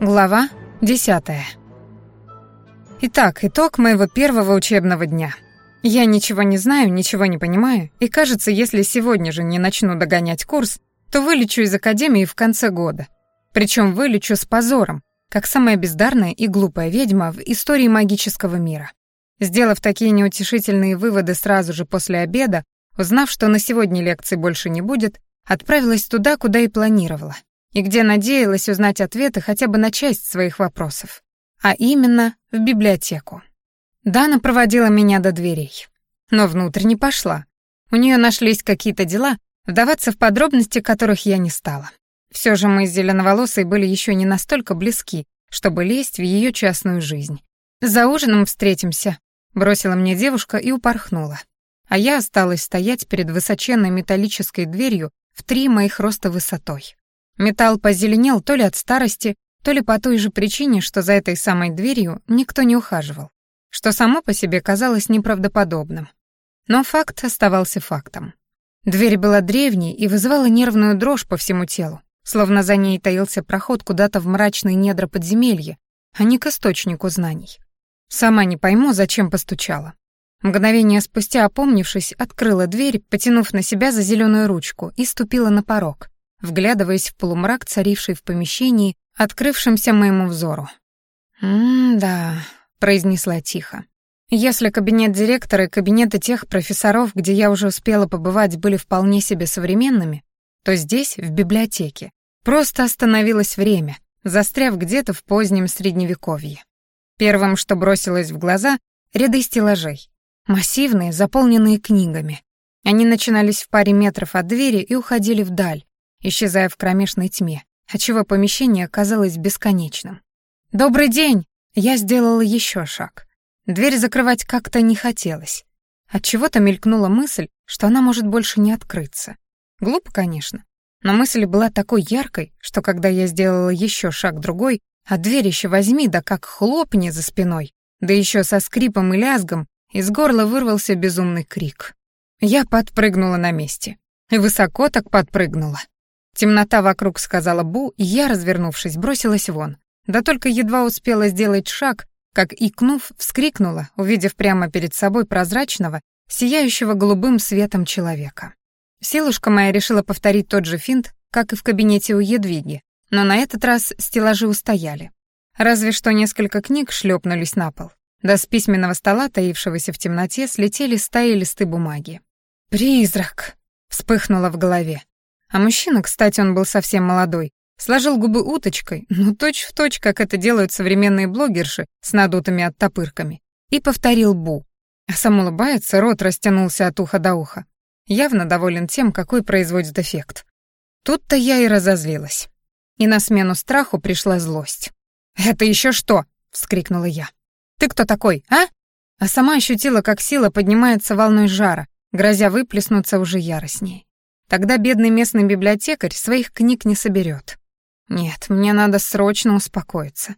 Глава 10. Итак, итог моего первого учебного дня. Я ничего не знаю, ничего не понимаю, и кажется, если сегодня же не начну догонять курс, то вылечу из академии в конце года. Причем вылечу с позором, как самая бездарная и глупая ведьма в истории магического мира. Сделав такие неутешительные выводы сразу же после обеда, узнав, что на сегодня лекций больше не будет, отправилась туда, куда и планировала, и где надеялась узнать ответы хотя бы на часть своих вопросов, а именно в библиотеку. Дана проводила меня до дверей, но внутрь не пошла. У нее нашлись какие-то дела, вдаваться в подробности которых я не стала. Все же мы с Зеленоволосой были еще не настолько близки, чтобы лезть в ее частную жизнь. «За ужином встретимся», — бросила мне девушка и упорхнула. А я осталась стоять перед высоченной металлической дверью в три моих роста высотой. Металл позеленел то ли от старости, то ли по той же причине, что за этой самой дверью никто не ухаживал, что само по себе казалось неправдоподобным. Но факт оставался фактом. Дверь была древней и вызывала нервную дрожь по всему телу, словно за ней таился проход куда-то в мрачные недра подземелья, а не к источнику знаний. Сама не пойму, зачем постучала. Мгновение спустя, опомнившись, открыла дверь, потянув на себя за зеленую ручку, и ступила на порог, вглядываясь в полумрак, царивший в помещении, открывшемся моему взору. «М-да», — произнесла тихо. «Если кабинет директора и кабинеты тех профессоров, где я уже успела побывать, были вполне себе современными, то здесь, в библиотеке, просто остановилось время, застряв где-то в позднем средневековье. Первым, что бросилось в глаза — ряды стеллажей. Массивные, заполненные книгами. Они начинались в паре метров от двери и уходили вдаль, исчезая в кромешной тьме, отчего помещение казалось бесконечным. «Добрый день!» Я сделала еще шаг. Дверь закрывать как-то не хотелось. Отчего-то мелькнула мысль, что она может больше не открыться. Глупо, конечно, но мысль была такой яркой, что когда я сделала еще шаг другой, а дверь еще возьми, да как хлопни за спиной, да еще со скрипом и лязгом, из горла вырвался безумный крик. Я подпрыгнула на месте. И высоко так подпрыгнула. Темнота вокруг сказала «бу», и я, развернувшись, бросилась вон. Да только едва успела сделать шаг, как, икнув, вскрикнула, увидев прямо перед собой прозрачного, сияющего голубым светом человека. Силушка моя решила повторить тот же финт, как и в кабинете у Едвиги, но на этот раз стеллажи устояли. Разве что несколько книг шлепнулись на пол. Да с письменного стола, таившегося в темноте, слетели стаи листы бумаги. «Призрак!» — вспыхнуло в голове. А мужчина, кстати, он был совсем молодой, сложил губы уточкой, ну точь-в-точь, как это делают современные блогерши с надутыми оттопырками, и повторил «бу». А сам улыбается, рот растянулся от уха до уха. Явно доволен тем, какой производит эффект. Тут-то я и разозлилась. И на смену страху пришла злость. «Это еще что?» — вскрикнула я. «Ты кто такой, а?» А сама ощутила, как сила поднимается волной жара, грозя выплеснуться уже яростнее. Тогда бедный местный библиотекарь своих книг не соберет. Нет, мне надо срочно успокоиться.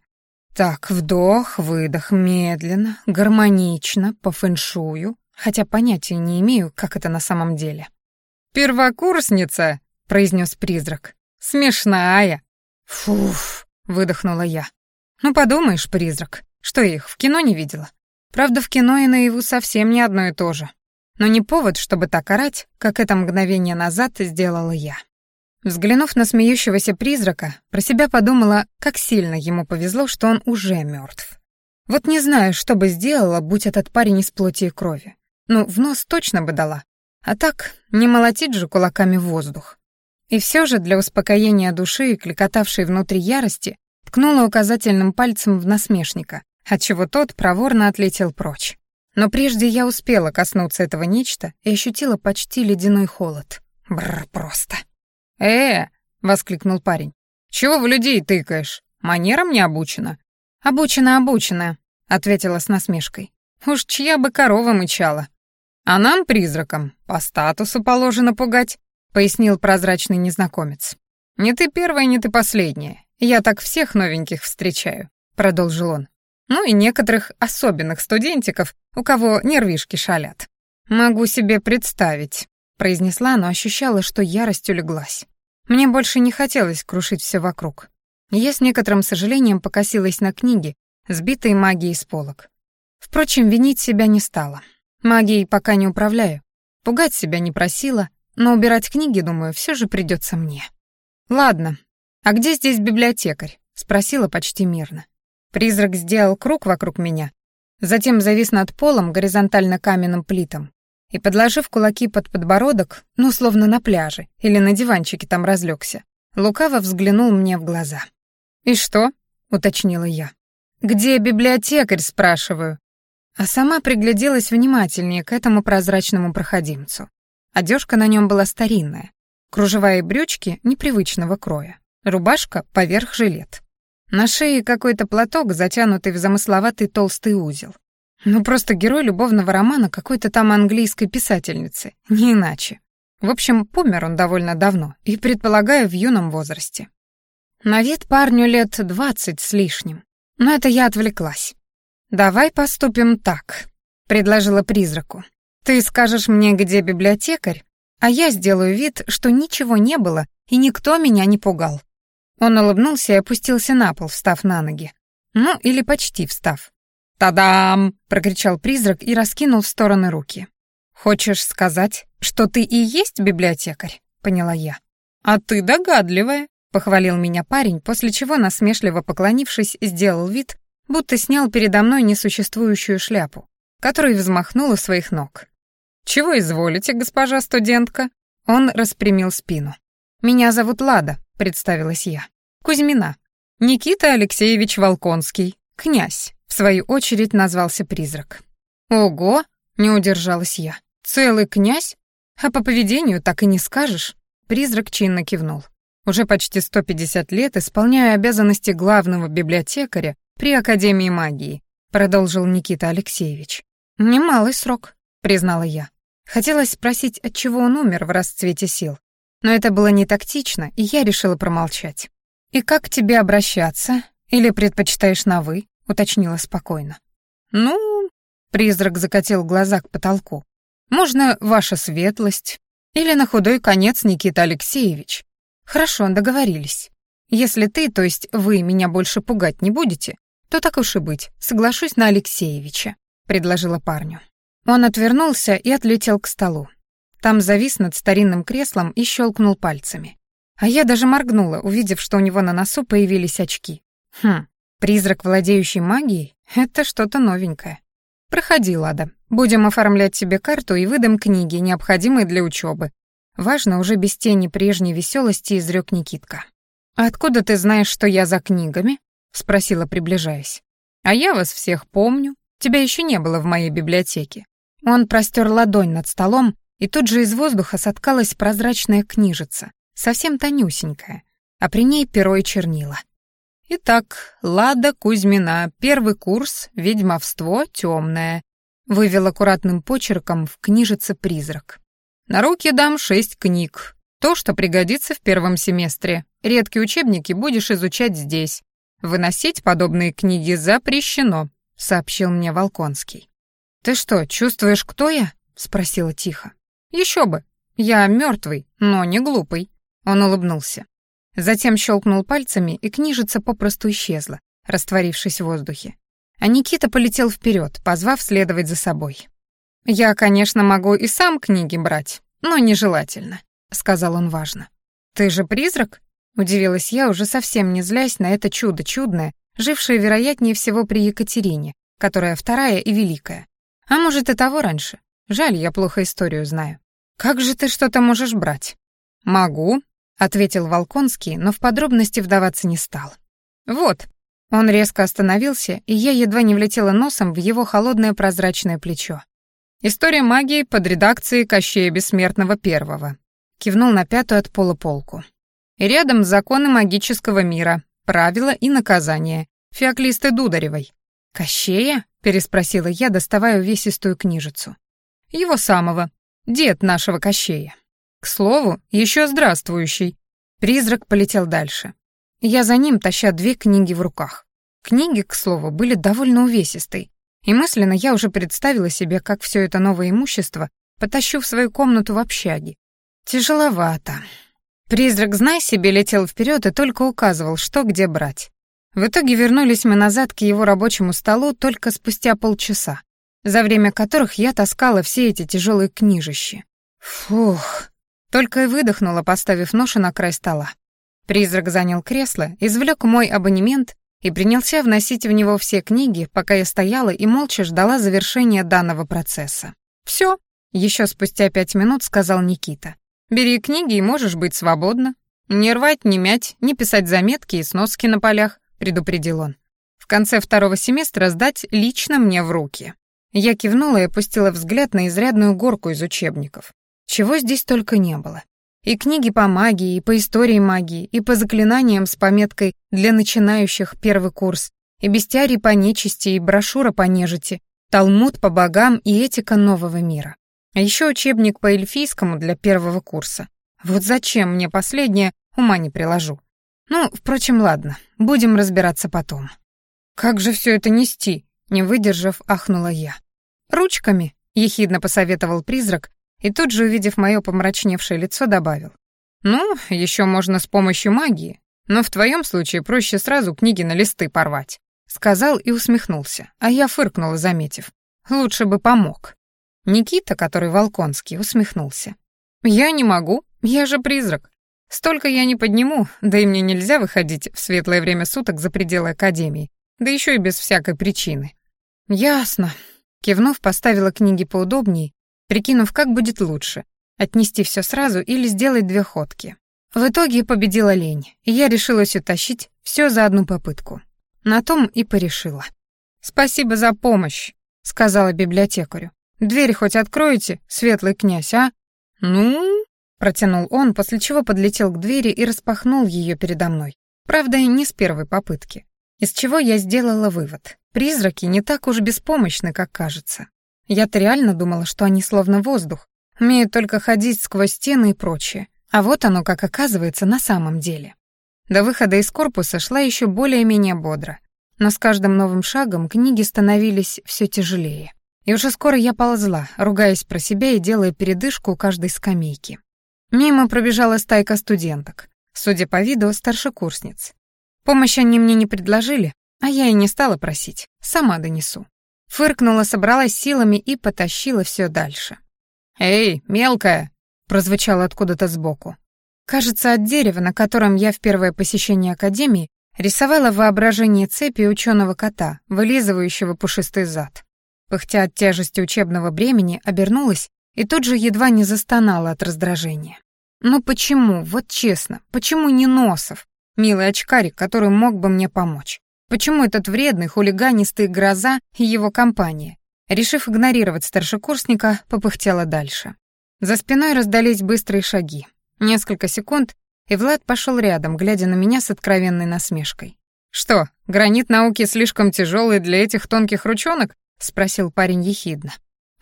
Так, вдох, выдох, медленно, гармонично, по фэншую, хотя понятия не имею, как это на самом деле. «Первокурсница!» — произнес призрак. «Смешная!» «Фуф!» — выдохнула я. «Ну, подумаешь, призрак, что их в кино не видела? Правда, в кино и наяву совсем не одно и то же но не повод, чтобы так орать, как это мгновение назад сделала я. Взглянув на смеющегося призрака, про себя подумала, как сильно ему повезло, что он уже мертв. Вот не знаю, что бы сделала, будь этот парень из плоти и крови. Ну, в нос точно бы дала. А так, не молотить же кулаками воздух. И все же для успокоения души, кликотавшей внутри ярости, ткнула указательным пальцем в насмешника, отчего тот проворно отлетел прочь. Но прежде я успела коснуться этого нечто и ощутила почти ледяной холод. Бррр, просто. «Э!» — воскликнул парень. «Чего в людей тыкаешь? Манерам не обучена?» «Обучена, обучена», — ответила с насмешкой. «Уж чья бы корова мычала». «А нам, призракам, по статусу положено пугать», — пояснил прозрачный незнакомец. «Не ты первая, не ты последняя. Я так всех новеньких встречаю», — продолжил он ну и некоторых особенных студентиков, у кого нервишки шалят. «Могу себе представить», — произнесла, но ощущала, что ярость улеглась. Мне больше не хотелось крушить все вокруг. Я с некоторым сожалением покосилась на книги, сбитые магией с полок. Впрочем, винить себя не стала. Магией пока не управляю. Пугать себя не просила, но убирать книги, думаю, все же придется мне. «Ладно, а где здесь библиотекарь?» — спросила почти мирно. Призрак сделал круг вокруг меня, затем завис над полом горизонтально каменным плитом и, подложив кулаки под подбородок, ну, словно на пляже или на диванчике там разлегся, лукаво взглянул мне в глаза. «И что?» — уточнила я. «Где библиотекарь?» — спрашиваю. А сама пригляделась внимательнее к этому прозрачному проходимцу. Одежка на нем была старинная, кружевая брючки непривычного кроя, рубашка поверх жилет. На шее какой-то платок, затянутый в замысловатый толстый узел. Ну, просто герой любовного романа какой-то там английской писательницы, не иначе. В общем, помер он довольно давно, и, предполагаю, в юном возрасте. На вид парню лет двадцать с лишним. Но это я отвлеклась. «Давай поступим так», — предложила призраку. «Ты скажешь мне, где библиотекарь, а я сделаю вид, что ничего не было и никто меня не пугал». Он улыбнулся и опустился на пол, встав на ноги. Ну, или почти встав. «Та-дам!» — прокричал призрак и раскинул в стороны руки. «Хочешь сказать, что ты и есть библиотекарь?» — поняла я. «А ты догадливая», — похвалил меня парень, после чего, насмешливо поклонившись, сделал вид, будто снял передо мной несуществующую шляпу, которой взмахнул у своих ног. «Чего изволите, госпожа студентка?» Он распрямил спину. «Меня зовут Лада», — представилась я. «Кузьмина. Никита Алексеевич Волконский. Князь», — в свою очередь назвался призрак. «Ого!» — не удержалась я. «Целый князь? А по поведению так и не скажешь». Призрак чинно кивнул. Уже почти 150 лет исполняю обязанности главного библиотекаря при Академии магии», — продолжил Никита Алексеевич. «Немалый срок», — признала я. Хотелось спросить, от чего он умер в расцвете сил, но это было не тактично, и я решила промолчать. «И как к тебе обращаться? Или предпочитаешь на «вы»?» — уточнила спокойно. «Ну...» — призрак закатил глаза к потолку. «Можно ваша светлость, или на худой конец Никита Алексеевич. Хорошо, договорились. Если ты, то есть вы, меня больше пугать не будете, то так уж и быть, соглашусь на Алексеевича», — предложила парню. Он отвернулся и отлетел к столу. Там завис над старинным креслом и щелкнул пальцами. А я даже моргнула, увидев, что у него на носу появились очки. Хм, призрак, владеющий магией — это что-то новенькое. Проходи, Лада. Будем оформлять себе карту и выдам книги, необходимые для учебы. Важно, уже без тени прежней веселости изрек Никитка. «А откуда ты знаешь, что я за книгами?» — спросила, приближаясь. «А я вас всех помню. Тебя еще не было в моей библиотеке». Он простер ладонь над столом, и тут же из воздуха соткалась прозрачная книжица, совсем тонюсенькая, а при ней перо и чернила. «Итак, Лада Кузьмина, первый курс, ведьмовство темное», вывел аккуратным почерком в книжице «Призрак». «На руки дам шесть книг. То, что пригодится в первом семестре. Редкие учебники будешь изучать здесь. Выносить подобные книги запрещено», — сообщил мне Волконский. «Ты что, чувствуешь, кто я?» — спросила тихо. «Еще бы. Я мертвый, но не глупый». Он улыбнулся. Затем щелкнул пальцами, и книжица попросту исчезла, растворившись в воздухе. А Никита полетел вперед, позвав следовать за собой. «Я, конечно, могу и сам книги брать, но нежелательно», — сказал он важно. «Ты же призрак?» Удивилась я, уже совсем не злясь на это чудо чудное, жившее, вероятнее всего, при Екатерине, которая вторая и великая. А может, и того раньше. Жаль, я плохо историю знаю. Как же ты что-то можешь брать? Могу, ответил Волконский, но в подробности вдаваться не стал. Вот. Он резко остановился, и я едва не влетела носом в его холодное прозрачное плечо. История магии под редакцией Кощея Бессмертного Первого. Кивнул на пятую от пола полку. И рядом законы магического мира, правила и наказания. Феоклисты Дударевой. «Кощея?» — переспросила я, доставая увесистую книжицу. «Его самого. Дед нашего Кощея. К слову, еще здравствующий». Призрак полетел дальше. Я за ним, таща две книги в руках. Книги, к слову, были довольно увесистой, и мысленно я уже представила себе, как все это новое имущество потащу в свою комнату в общаге. Тяжеловато. Призрак, знай себе, летел вперед и только указывал, что где брать. В итоге вернулись мы назад к его рабочему столу только спустя полчаса, за время которых я таскала все эти тяжелые книжищи. Фух, только и выдохнула, поставив ношу на край стола. Призрак занял кресло, извлек мой абонемент и принялся вносить в него все книги, пока я стояла и молча ждала завершения данного процесса. «Все», — еще спустя пять минут сказал Никита. «Бери книги и можешь быть свободна. Не рвать, не мять, не писать заметки и сноски на полях предупредил он. В конце второго семестра сдать лично мне в руки. Я кивнула и опустила взгляд на изрядную горку из учебников. Чего здесь только не было. И книги по магии, и по истории магии, и по заклинаниям с пометкой «Для начинающих первый курс», и бестиарий по нечисти, и брошюра по нежити, талмуд по богам и этика нового мира. А еще учебник по эльфийскому для первого курса. Вот зачем мне последнее, ума не приложу. Ну, впрочем, ладно, будем разбираться потом. Как же все это нести? Не выдержав, ахнула я. Ручками, ехидно посоветовал призрак и тут же, увидев мое помрачневшее лицо, добавил. Ну, еще можно с помощью магии, но в твоем случае проще сразу книги на листы порвать. Сказал и усмехнулся, а я фыркнула, заметив. Лучше бы помог. Никита, который Волконский, усмехнулся. «Я не могу, я же призрак. Столько я не подниму, да и мне нельзя выходить в светлое время суток за пределы академии, да еще и без всякой причины. Ясно. Кивнув, поставила книги поудобнее, прикинув, как будет лучше, отнести все сразу или сделать две ходки. В итоге победила лень, и я решилась утащить все за одну попытку. На том и порешила. «Спасибо за помощь», — сказала библиотекарю. «Дверь хоть откроете, светлый князь, а?» «Ну?» Протянул он, после чего подлетел к двери и распахнул ее передо мной. Правда, не с первой попытки. Из чего я сделала вывод. Призраки не так уж беспомощны, как кажется. Я-то реально думала, что они словно воздух, умеют только ходить сквозь стены и прочее. А вот оно, как оказывается, на самом деле. До выхода из корпуса шла еще более-менее бодро. Но с каждым новым шагом книги становились все тяжелее. И уже скоро я ползла, ругаясь про себя и делая передышку у каждой скамейки. Мимо пробежала стайка студенток, судя по виду, старшекурсниц. Помощь они мне не предложили, а я и не стала просить, сама донесу. Фыркнула, собралась силами и потащила все дальше. «Эй, мелкая!» — прозвучало откуда-то сбоку. Кажется, от дерева, на котором я в первое посещение академии рисовала воображение цепи ученого кота, вылизывающего пушистый зад. Пыхтя от тяжести учебного бремени, обернулась и тут же едва не застонала от раздражения. Ну почему, вот честно, почему не Носов, милый очкарик, который мог бы мне помочь? Почему этот вредный, хулиганистый гроза и его компания? Решив игнорировать старшекурсника, попыхтела дальше. За спиной раздались быстрые шаги. Несколько секунд, и Влад пошел рядом, глядя на меня с откровенной насмешкой. «Что, гранит науки слишком тяжелый для этих тонких ручонок?» — спросил парень ехидно.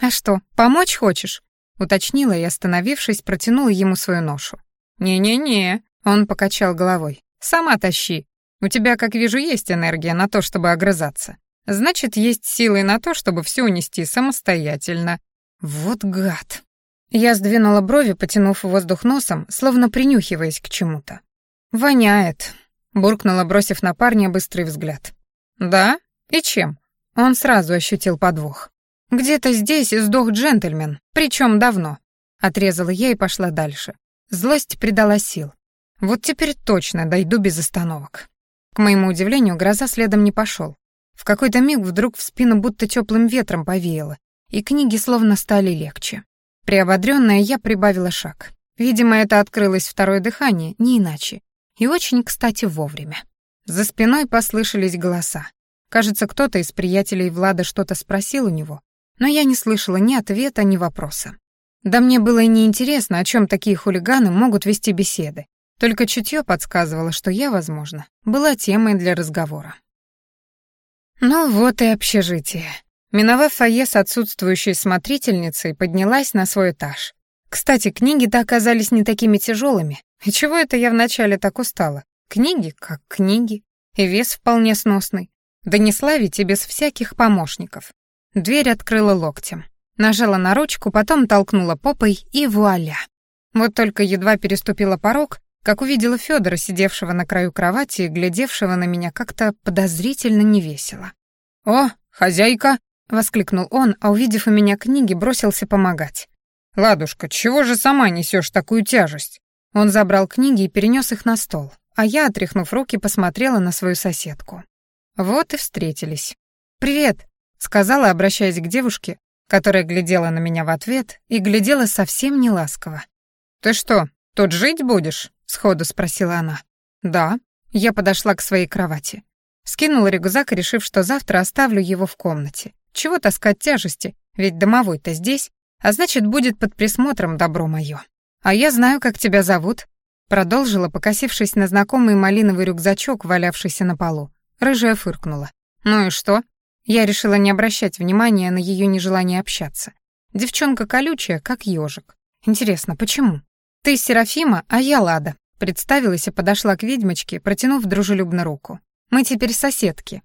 «А что, помочь хочешь?» — уточнила и, остановившись, протянула ему свою ношу. «Не-не-не», — он покачал головой. «Сама тащи. У тебя, как вижу, есть энергия на то, чтобы огрызаться. Значит, есть силы на то, чтобы все унести самостоятельно. Вот гад». Я сдвинула брови, потянув воздух носом, словно принюхиваясь к чему-то. «Воняет», — буркнула, бросив на парня быстрый взгляд. «Да? И чем?» Он сразу ощутил подвох. «Где-то здесь сдох джентльмен, причем давно», — отрезала я и пошла дальше. Злость придала сил. Вот теперь точно дойду без остановок. К моему удивлению, гроза следом не пошел. В какой-то миг вдруг в спину будто теплым ветром повеяло, и книги словно стали легче. Приободрённая, я прибавила шаг. Видимо, это открылось второе дыхание, не иначе. И очень, кстати, вовремя. За спиной послышались голоса. Кажется, кто-то из приятелей Влада что-то спросил у него, но я не слышала ни ответа, ни вопроса. Да мне было и неинтересно, о чем такие хулиганы могут вести беседы. Только чутье подсказывало, что я, возможно, была темой для разговора. Ну вот и общежитие. Миновав фойе с отсутствующей смотрительницей, поднялась на свой этаж. Кстати, книги-то оказались не такими тяжелыми. И чего это я вначале так устала? Книги как книги. И вес вполне сносный. Донесла ведь и без всяких помощников. Дверь открыла локтем. Нажала на ручку, потом толкнула попой и вуаля. Вот только едва переступила порог, как увидела Федора, сидевшего на краю кровати и глядевшего на меня как-то подозрительно невесело. «О, хозяйка!» — воскликнул он, а увидев у меня книги, бросился помогать. «Ладушка, чего же сама несешь такую тяжесть?» Он забрал книги и перенес их на стол, а я, отряхнув руки, посмотрела на свою соседку. Вот и встретились. «Привет», — сказала, обращаясь к девушке, которая глядела на меня в ответ и глядела совсем не ласково. «Ты что, тут жить будешь?» — сходу спросила она. «Да». Я подошла к своей кровати. Скинула рюкзак, решив, что завтра оставлю его в комнате. Чего таскать тяжести, ведь домовой-то здесь, а значит, будет под присмотром добро мое. А я знаю, как тебя зовут, продолжила, покосившись на знакомый малиновый рюкзачок, валявшийся на полу. Рыжая фыркнула. Ну и что? Я решила не обращать внимания на ее нежелание общаться. Девчонка колючая, как ежик. Интересно, почему? Ты Серафима, а я Лада. Представилась и подошла к ведьмочке, протянув дружелюбно руку. Мы теперь соседки.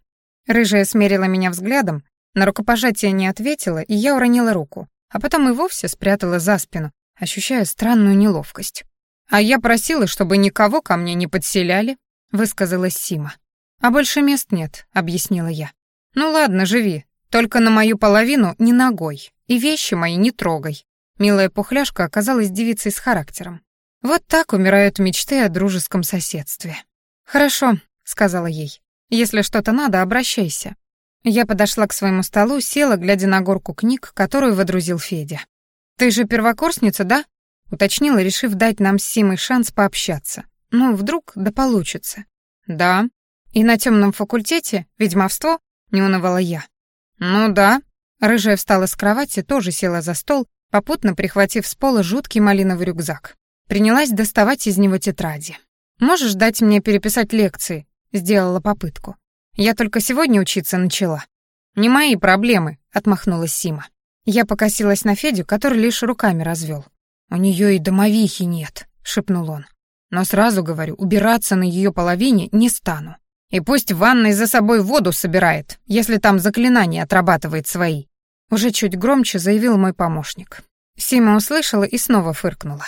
Рыжая смерила меня взглядом, на рукопожатие не ответила, и я уронила руку, а потом и вовсе спрятала за спину, ощущая странную неловкость. «А я просила, чтобы никого ко мне не подселяли», — высказалась Сима. «А больше мест нет», — объяснила я. «Ну ладно, живи, только на мою половину не ногой, и вещи мои не трогай». Милая пухляшка оказалась девицей с характером. Вот так умирают мечты о дружеском соседстве. «Хорошо», — сказала ей. «Если что-то надо, обращайся». Я подошла к своему столу, села, глядя на горку книг, которую водрузил Федя. «Ты же первокурсница, да?» — уточнила, решив дать нам с Симой шанс пообщаться. «Ну, вдруг да получится». «Да». «И на темном факультете? Ведьмовство?» — не унывала я. «Ну да». Рыжая встала с кровати, тоже села за стол, попутно прихватив с пола жуткий малиновый рюкзак. Принялась доставать из него тетради. «Можешь дать мне переписать лекции?» — сделала попытку. «Я только сегодня учиться начала». «Не мои проблемы», — отмахнулась Сима. Я покосилась на Федю, который лишь руками развел. «У нее и домовихи нет», — шепнул он. «Но сразу говорю, убираться на ее половине не стану. И пусть в ванной за собой воду собирает, если там заклинания отрабатывает свои». Уже чуть громче заявил мой помощник. Сима услышала и снова фыркнула.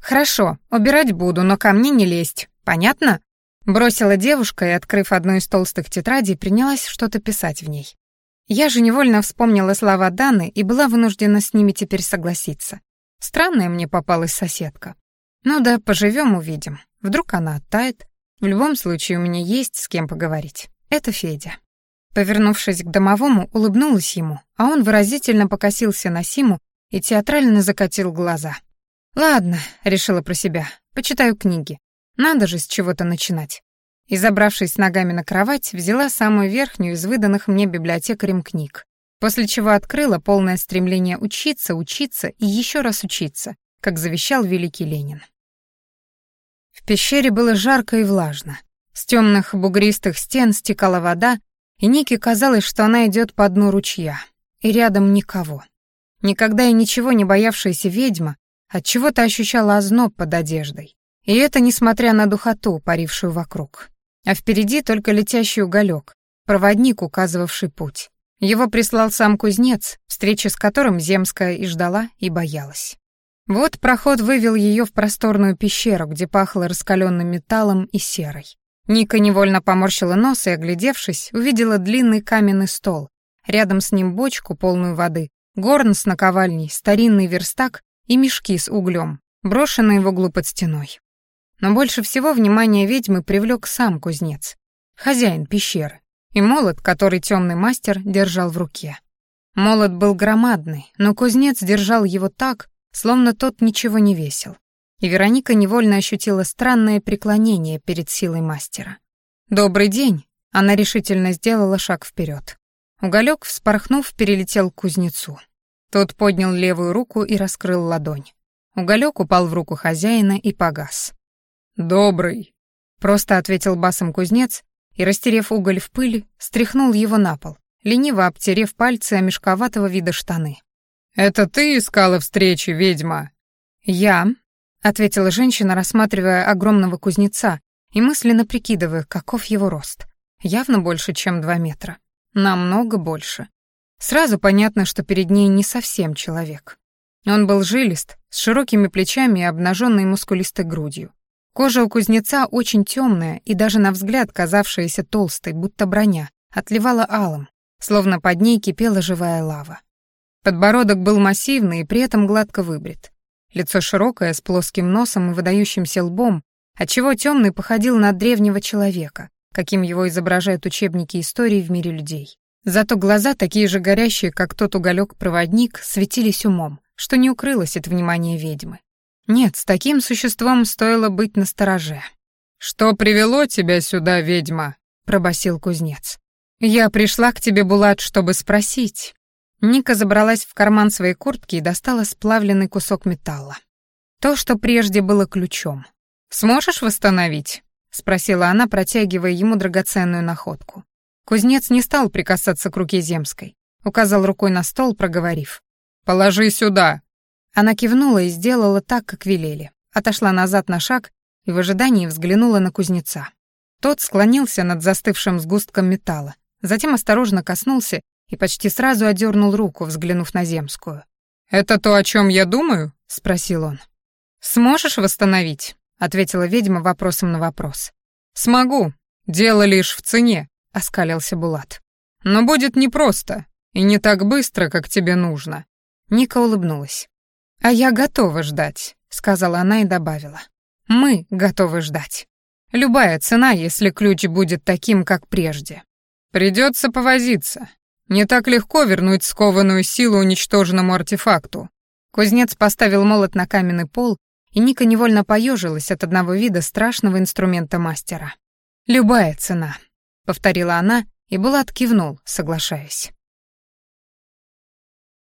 «Хорошо, убирать буду, но ко мне не лезть. Понятно?» Бросила девушка и, открыв одну из толстых тетрадей, принялась что-то писать в ней. Я же невольно вспомнила слова Даны и была вынуждена с ними теперь согласиться. Странная мне попалась соседка. Ну да, поживем увидим. Вдруг она оттает. В любом случае у меня есть с кем поговорить. Это Федя. Повернувшись к домовому, улыбнулась ему, а он выразительно покосился на Симу и театрально закатил глаза. «Ладно», — решила про себя, — «почитаю книги. Надо же с чего-то начинать». И, забравшись ногами на кровать, взяла самую верхнюю из выданных мне библиотекарем книг, после чего открыла полное стремление учиться, учиться и еще раз учиться, как завещал великий Ленин. В пещере было жарко и влажно. С темных бугристых стен стекала вода, и Нике казалось, что она идет по дну ручья, и рядом никого. Никогда и ничего не боявшаяся ведьма от чего то ощущала озноб под одеждой. И это несмотря на духоту, парившую вокруг. А впереди только летящий уголек, проводник, указывавший путь. Его прислал сам кузнец, встречи с которым Земская и ждала, и боялась. Вот проход вывел ее в просторную пещеру, где пахло раскаленным металлом и серой. Ника невольно поморщила нос и, оглядевшись, увидела длинный каменный стол. Рядом с ним бочку, полную воды, горн с наковальней, старинный верстак и мешки с углем, брошенные в углу под стеной. Но больше всего внимание ведьмы привлек сам кузнец, хозяин пещеры, и молот, который темный мастер держал в руке. Молот был громадный, но кузнец держал его так, словно тот ничего не весил и Вероника невольно ощутила странное преклонение перед силой мастера. «Добрый день!» — она решительно сделала шаг вперед. Уголек, вспорхнув, перелетел к кузнецу. Тот поднял левую руку и раскрыл ладонь. Уголек упал в руку хозяина и погас. «Добрый!» — просто ответил басом кузнец и, растерев уголь в пыль, стряхнул его на пол, лениво обтерев пальцы о мешковатого вида штаны. «Это ты искала встречи, ведьма?» «Я», — ответила женщина, рассматривая огромного кузнеца и мысленно прикидывая, каков его рост. Явно больше, чем два метра. Намного больше. Сразу понятно, что перед ней не совсем человек. Он был жилист, с широкими плечами и обнаженной мускулистой грудью. Кожа у кузнеца очень темная и даже на взгляд казавшаяся толстой, будто броня, отливала алым, словно под ней кипела живая лава. Подбородок был массивный и при этом гладко выбрит. Лицо широкое, с плоским носом и выдающимся лбом, отчего темный походил на древнего человека, каким его изображают учебники истории в мире людей. Зато глаза, такие же горящие, как тот уголек-проводник, светились умом, что не укрылось от внимания ведьмы. Нет, с таким существом стоило быть настороже. «Что привело тебя сюда, ведьма?» — пробасил кузнец. «Я пришла к тебе, Булат, чтобы спросить». Ника забралась в карман своей куртки и достала сплавленный кусок металла. То, что прежде было ключом. «Сможешь восстановить?» — спросила она, протягивая ему драгоценную находку. Кузнец не стал прикасаться к руке земской, указал рукой на стол, проговорив. «Положи сюда!» Она кивнула и сделала так, как велели. Отошла назад на шаг и в ожидании взглянула на кузнеца. Тот склонился над застывшим сгустком металла, затем осторожно коснулся и почти сразу одернул руку, взглянув на земскую. «Это то, о чем я думаю?» — спросил он. «Сможешь восстановить?» — ответила ведьма вопросом на вопрос. «Смогу. Дело лишь в цене», — оскалился Булат. «Но будет непросто и не так быстро, как тебе нужно». Ника улыбнулась. «А я готова ждать», — сказала она и добавила. «Мы готовы ждать. Любая цена, если ключ будет таким, как прежде». «Придется повозиться. Не так легко вернуть скованную силу уничтоженному артефакту». Кузнец поставил молот на каменный пол, и Ника невольно поежилась от одного вида страшного инструмента мастера. «Любая цена», — повторила она, и Булат кивнул, соглашаясь.